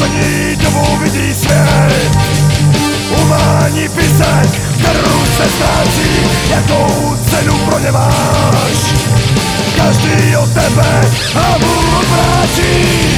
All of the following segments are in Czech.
poslední dobou vidí svět. Umání píseň, kterou se ztrácí Jakou cenu pro ně máš. Každý od tebe hlavu odvrácí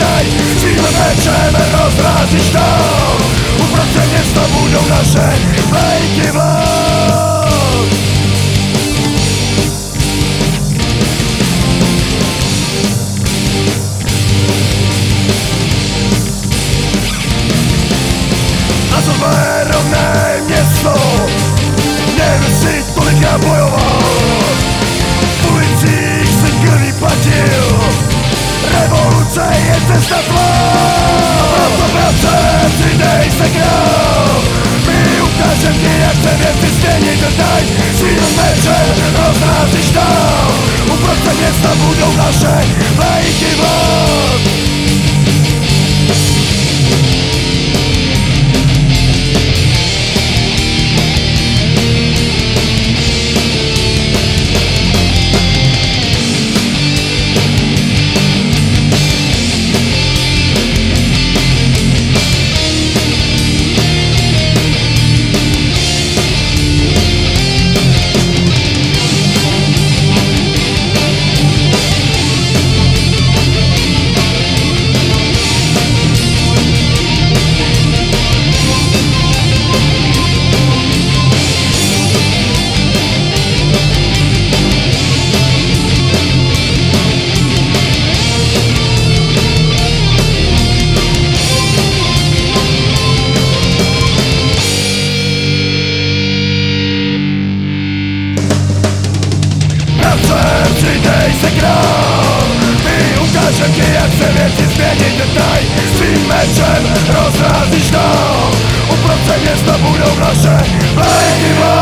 daj, svým mečem rozrázíš dál, uprostřed města budou naše vlajky vlád. A co tvé rovné město. Někdo si tolikrát Revoluce je cesta tvá Proto bratře, přidej se král My ukážem ti, jak se věci změnit daj Svým mečem rozrázíš dál král My ukážem ti, jak se věci změnit daj Svým mečem rozrázíš dál Uprostřed města budou naše vlajky vlád